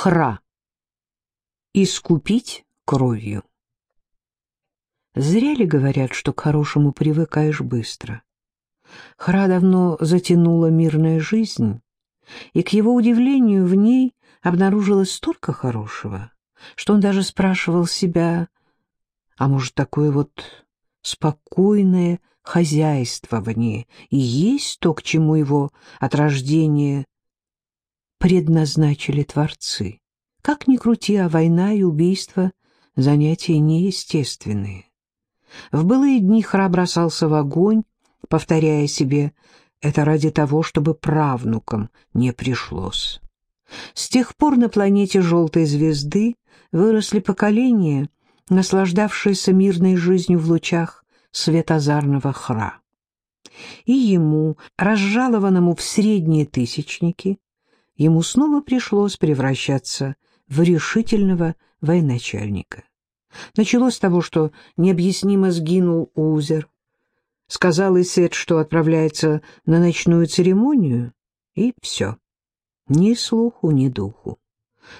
Хра. Искупить кровью. Зря ли говорят, что к хорошему привыкаешь быстро? Хра давно затянула мирная жизнь, и, к его удивлению, в ней обнаружилось столько хорошего, что он даже спрашивал себя, а может, такое вот спокойное хозяйствование и есть то, к чему его от рождения предназначили творцы. Как ни крути, а война и убийство — занятия неестественные. В былые дни храб бросался в огонь, повторяя себе «это ради того, чтобы правнукам не пришлось». С тех пор на планете желтой звезды выросли поколения, наслаждавшиеся мирной жизнью в лучах светозарного хра. И ему, разжалованному в средние тысячники, ему снова пришлось превращаться в решительного военачальника. Началось с того, что необъяснимо сгинул Узер, сказал Исет, что отправляется на ночную церемонию, и все. Ни слуху, ни духу.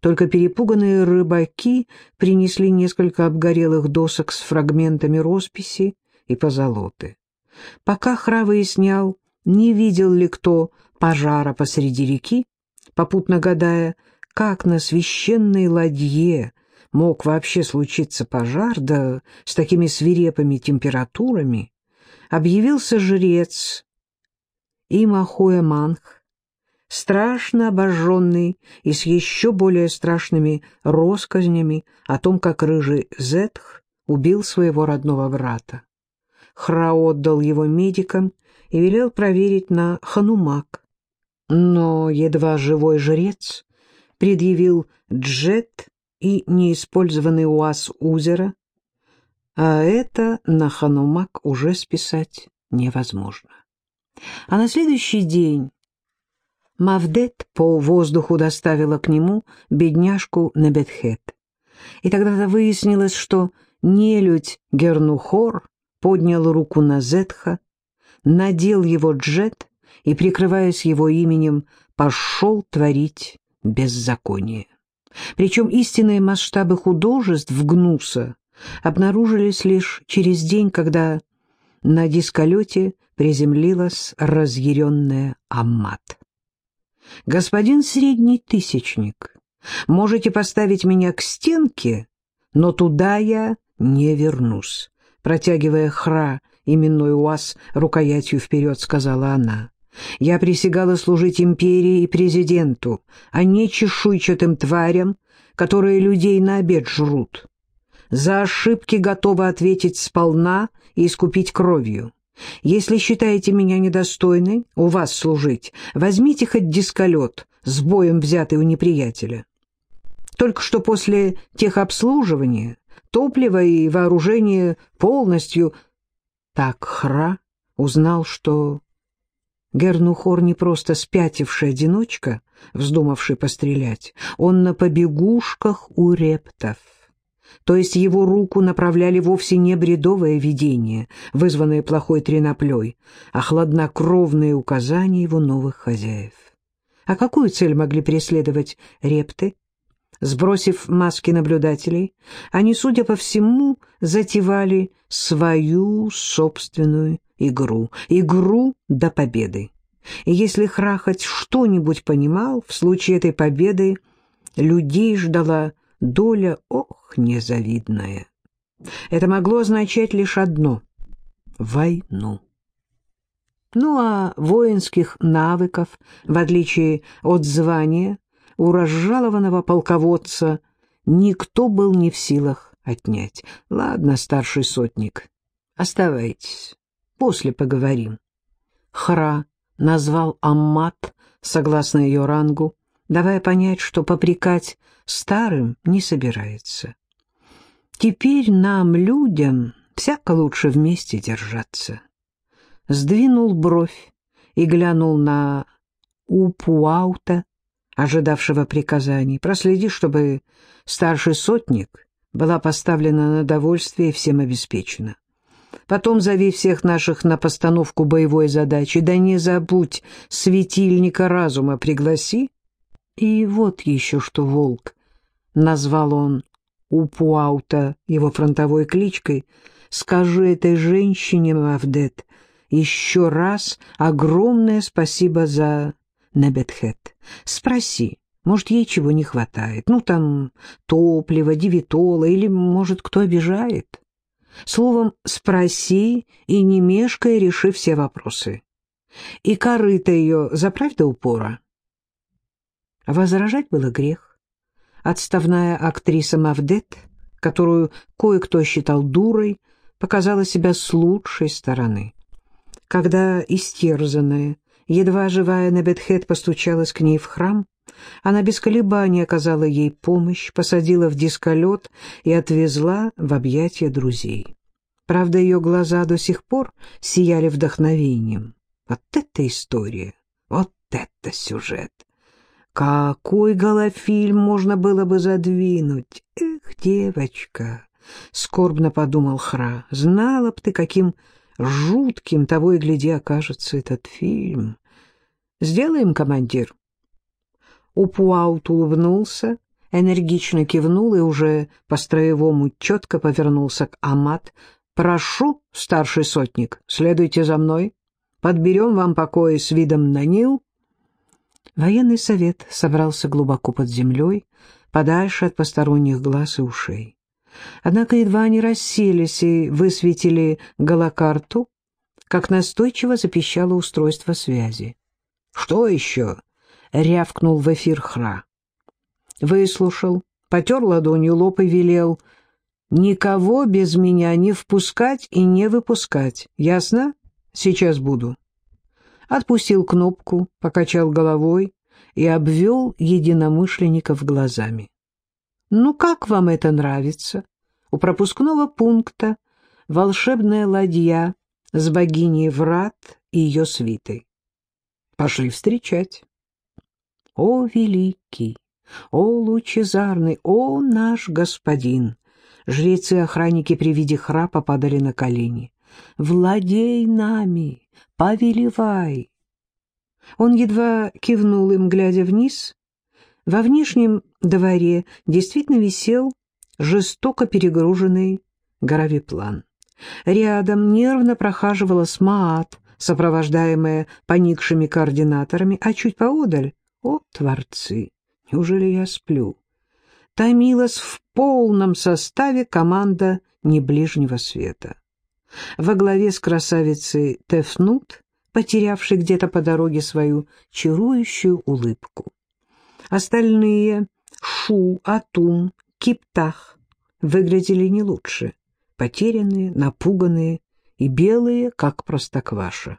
Только перепуганные рыбаки принесли несколько обгорелых досок с фрагментами росписи и позолоты. Пока Хра выяснял, не видел ли кто пожара посреди реки, попутно гадая, как на священной ладье мог вообще случиться пожар, да с такими свирепыми температурами, объявился жрец Имахуя Манх, страшно обожженный и с еще более страшными россказнями о том, как рыжий Зетх убил своего родного брата. Хра отдал его медикам и велел проверить на ханумак, но едва живой жрец предъявил джет и неиспользованный УАЗ Узера, а это на Ханумак уже списать невозможно. А на следующий день Мавдет по воздуху доставила к нему бедняжку Небетхет. И тогда-то выяснилось, что нелюдь Гернухор поднял руку на Зетха, надел его джет и, прикрываясь его именем, пошел творить беззаконие. Причем истинные масштабы художеств Гнуса обнаружились лишь через день, когда на дисколете приземлилась разъяренная Аммат. «Господин средний тысячник, можете поставить меня к стенке, но туда я не вернусь», протягивая хра именной уаз рукоятью вперед, сказала она. Я присягала служить империи и президенту, а не чешуйчатым тварям, которые людей на обед жрут. За ошибки готова ответить сполна и искупить кровью. Если считаете меня недостойной у вас служить, возьмите хоть дисколет, с боем взятый у неприятеля. Только что после техобслуживания топливо и вооружение полностью... Так Хра узнал, что Гернухор не просто спятивший одиночка, вздумавший пострелять, он на побегушках у рептов. То есть его руку направляли вовсе не бредовое видение, вызванное плохой треноплей, а хладнокровные указания его новых хозяев. А какую цель могли преследовать репты? Сбросив маски наблюдателей, они, судя по всему, затевали свою собственную игру, игру до победы. И если Храхать что-нибудь понимал, в случае этой победы людей ждала доля, ох, незавидная. Это могло означать лишь одно — войну. Ну а воинских навыков, в отличие от звания, у разжалованного полководца никто был не в силах отнять. Ладно, старший сотник, оставайтесь. После поговорим. Хра назвал Аммат, согласно ее рангу, давая понять, что попрекать старым не собирается. Теперь нам, людям, всяко лучше вместе держаться. Сдвинул бровь и глянул на Упуаута, ожидавшего приказаний. Проследи, чтобы старший сотник была поставлена на довольствие и всем обеспечена. Потом зови всех наших на постановку боевой задачи. Да не забудь, светильника разума пригласи И вот еще что волк, назвал он Упуаута его фронтовой кличкой, скажи этой женщине, Мавдет, еще раз огромное спасибо за Небетхет. Спроси, может, ей чего не хватает. Ну, там, топлива, девитола, или, может, кто обижает. Словом, спроси и не мешкай, реши все вопросы. И корыто ее заправь до упора. Возражать было грех. Отставная актриса Мавдет, которую кое-кто считал дурой, показала себя с лучшей стороны. Когда истерзанная, едва живая Небетхет постучалась к ней в храм, она без колебаний оказала ей помощь, посадила в дисколет и отвезла в объятия друзей. Правда, ее глаза до сих пор сияли вдохновением. Вот это история, вот это сюжет! Какой голофильм можно было бы задвинуть? Эх, девочка, скорбно подумал Хра, знала б ты, каким жутким того и гляди окажется этот фильм. Сделаем, командир. Упуаут улыбнулся, энергично кивнул и уже по-строевому четко повернулся к Амат. «Прошу, старший сотник, следуйте за мной. Подберем вам покои с видом на Нил». Военный совет собрался глубоко под землей, подальше от посторонних глаз и ушей. Однако едва они расселись и высветили голокарту, как настойчиво запищало устройство связи. «Что еще?» — рявкнул в эфир Хра. Выслушал, потер ладонью лоб и велел. «Никого без меня не впускать и не выпускать. Ясно? Сейчас буду». Отпустил кнопку, покачал головой и обвел единомышленников глазами. «Ну, как вам это нравится?» У пропускного пункта волшебная ладья с богиней Врат и ее свитой. Пошли встречать. О, великий, о, лучезарный, о, наш господин! Жрецы и охранники при виде храпа падали на колени. «Владей нами! Повелевай!» Он едва кивнул им, глядя вниз, во внешнем дворе действительно висел жестоко перегруженный горовиплан. Рядом нервно прохаживала СМААТ, сопровождаемая поникшими координаторами, а чуть поодаль — о, творцы, неужели я сплю? Томилась в полном составе команда неближнего света. Во главе с красавицей Тефнут, потерявшей где-то по дороге свою чарующую улыбку. Остальные — Шу, Атум, Киптах — выглядели не лучше, потерянные, напуганные и белые, как простокваша.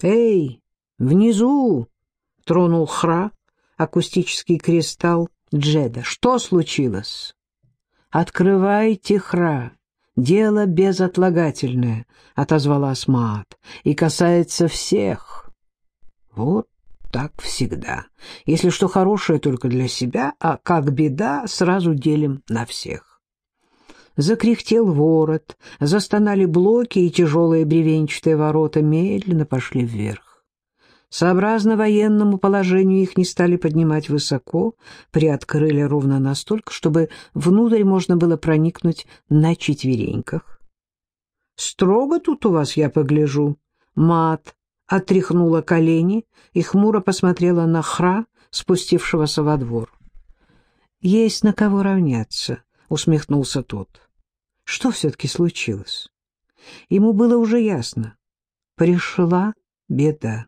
«Эй, внизу!» — тронул Хра, акустический кристалл Джеда. «Что случилось?» «Открывайте, Хра!» «Дело безотлагательное», — отозвалась Маат, — «и касается всех». Вот так всегда. Если что хорошее только для себя, а как беда, сразу делим на всех. Закряхтел ворот, застонали блоки, и тяжелые бревенчатые ворота медленно пошли вверх. Сообразно военному положению их не стали поднимать высоко, приоткрыли ровно настолько, чтобы внутрь можно было проникнуть на четвереньках. «Строго тут у вас, я погляжу», мат отряхнула колени и хмуро посмотрела на Хра, спустившегося во двор. «Есть на кого равняться», — усмехнулся тот. «Что все-таки случилось?» Ему было уже ясно. Пришла беда.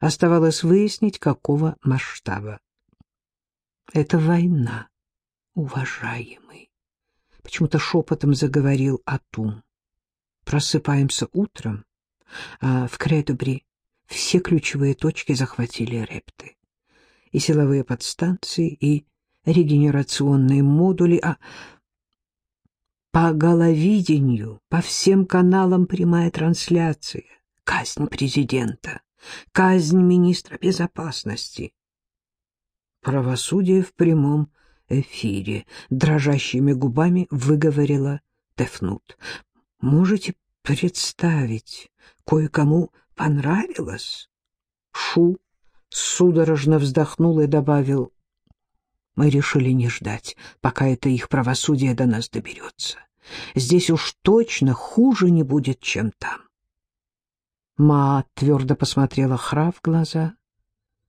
Оставалось выяснить, какого масштаба. «Это война, уважаемый», — почему-то шепотом заговорил Атум. «Просыпаемся утром, а в Кредобри все ключевые точки захватили репты. И силовые подстанции, и регенерационные модули, а по головидению, по всем каналам прямая трансляция, казнь президента, казнь министра безопасности. Правосудие в прямом эфире, дрожащими губами выговорила Тефнут. Можете представить, кое-кому понравилось? Шу судорожно вздохнул и добавил Мы решили не ждать, пока это их правосудие до нас доберется. Здесь уж точно хуже не будет, чем там. Ма твердо посмотрела Хра в глаза.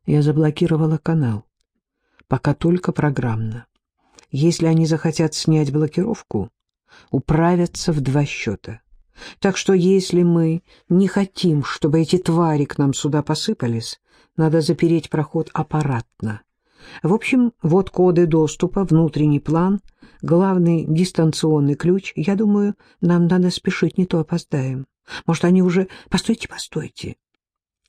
Я заблокировала канал. Пока только программно. Если они захотят снять блокировку, управятся в два счета. Так что если мы не хотим, чтобы эти твари к нам сюда посыпались, надо запереть проход аппаратно. В общем, вот коды доступа, внутренний план, главный дистанционный ключ. Я думаю, нам надо спешить, не то опоздаем. Может, они уже... Постойте, постойте.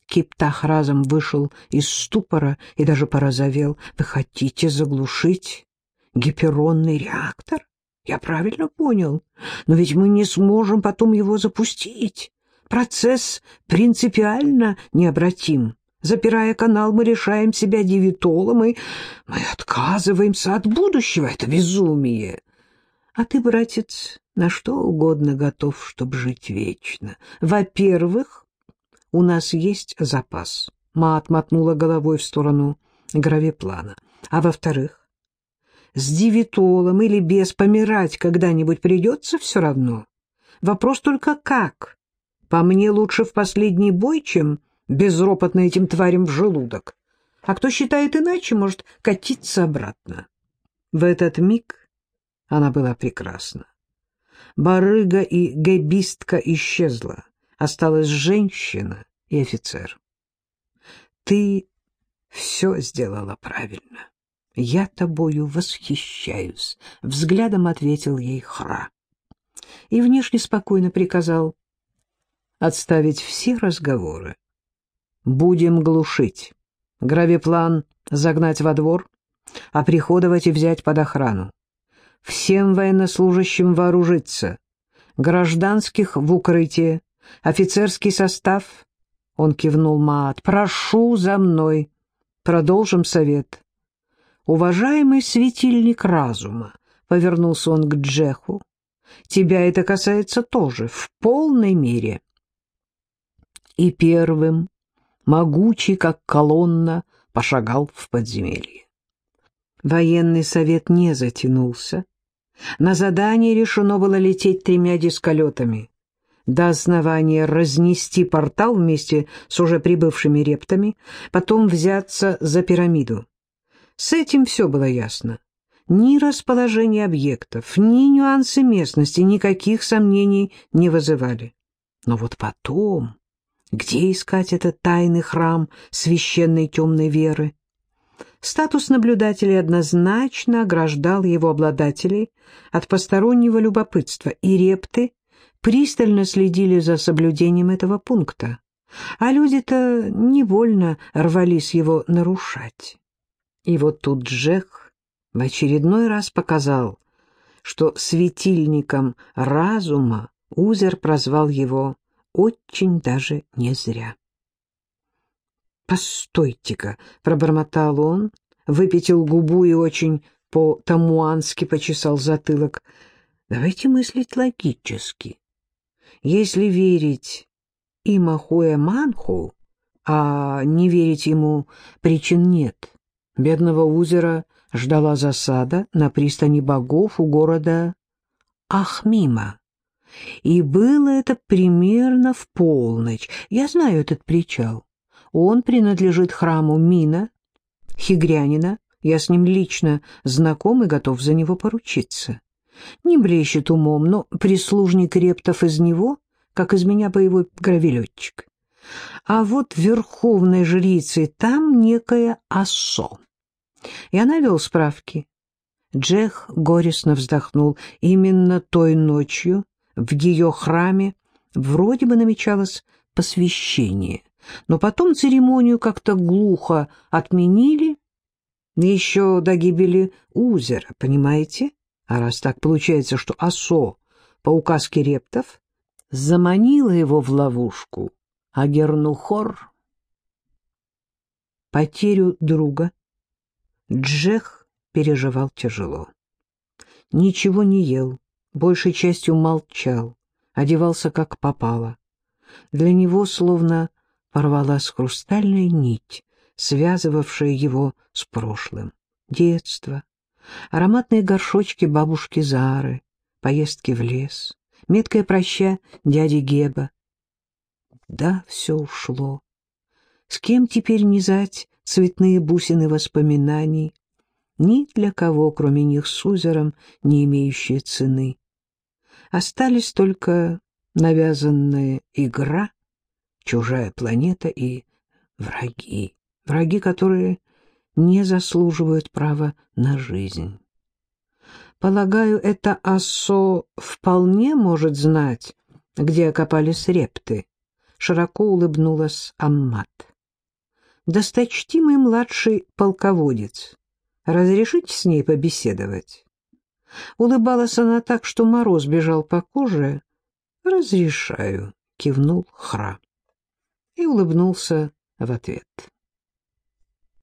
Киптах разом вышел из ступора и даже порозовел. Вы хотите заглушить гиперонный реактор? Я правильно понял. Но ведь мы не сможем потом его запустить. Процесс принципиально необратим. Запирая канал, мы решаем себя девитолом, и мы отказываемся от будущего. Это безумие. А ты, братец, на что угодно готов, чтобы жить вечно. Во-первых, у нас есть запас. Мат мотнула головой в сторону гравиплана. А во-вторых, с девитолом или без помирать когда-нибудь придется все равно. Вопрос только как. По мне лучше в последний бой, чем безропотно этим тварям в желудок. А кто считает иначе, может катиться обратно. В этот миг она была прекрасна. Барыга и гэбистка исчезла. Осталась женщина и офицер. Ты все сделала правильно. Я тобою восхищаюсь, — взглядом ответил ей Хра. И внешне спокойно приказал отставить все разговоры Будем глушить. Гравиплан загнать во двор, а приходовать и взять под охрану. Всем военнослужащим вооружиться. Гражданских в укрытие. Офицерский состав. Он кивнул Маат. Прошу за мной. Продолжим совет. Уважаемый светильник разума, повернулся он к Джеху. Тебя это касается тоже, в полной мере. И первым могучий, как колонна, пошагал в подземелье. Военный совет не затянулся. На задание решено было лететь тремя дисколетами. До основания разнести портал вместе с уже прибывшими рептами, потом взяться за пирамиду. С этим все было ясно. Ни расположение объектов, ни нюансы местности никаких сомнений не вызывали. Но вот потом... Где искать этот тайный храм священной темной веры? Статус наблюдателя однозначно ограждал его обладателей от постороннего любопытства, и репты пристально следили за соблюдением этого пункта, а люди-то невольно рвались его нарушать. И вот тут Джек в очередной раз показал, что светильником разума Узер прозвал его очень даже не зря. «Постойте-ка», — пробормотал он, выпятил губу и очень по-тамуански почесал затылок. «Давайте мыслить логически. Если верить Имахуэ Манху, а не верить ему причин нет, бедного узера ждала засада на пристани богов у города Ахмима. И было это примерно в полночь. Я знаю этот причал. Он принадлежит храму Мина, Хигрянина. Я с ним лично знаком и готов за него поручиться. Не блещет умом, но прислужник рептов из него, как из меня боевой гравелетчик. А вот верховной жрицей там некая Ассо. Я навел справки. Джех горестно вздохнул. Именно той ночью в ее храме вроде бы намечалось посвящение, но потом церемонию как-то глухо отменили, еще до гибели Узера, понимаете? А раз так получается, что Асо по указке рептов заманила его в ловушку, а Гернухор потерю друга Джех переживал тяжело. Ничего не ел, большей частью молчал, одевался как попало. Для него словно порвалась хрустальная нить, связывавшая его с прошлым. Детство, Ароматные горшочки бабушки Зары, поездки в лес, меткое проща дяди Геба. Да, все ушло. С кем теперь низать цветные бусины воспоминаний? Ни для кого, кроме них с узером, не имеющие цены. Остались только навязанная игра, чужая планета и враги. Враги, которые не заслуживают права на жизнь. Полагаю, это Ассо вполне может знать, где окопались репты. Широко улыбнулась Аммат. Досточтимый младший полководец, разрешите с ней побеседовать? Улыбалась она так, что мороз бежал по коже. «Разрешаю», — кивнул Хра. И улыбнулся в ответ.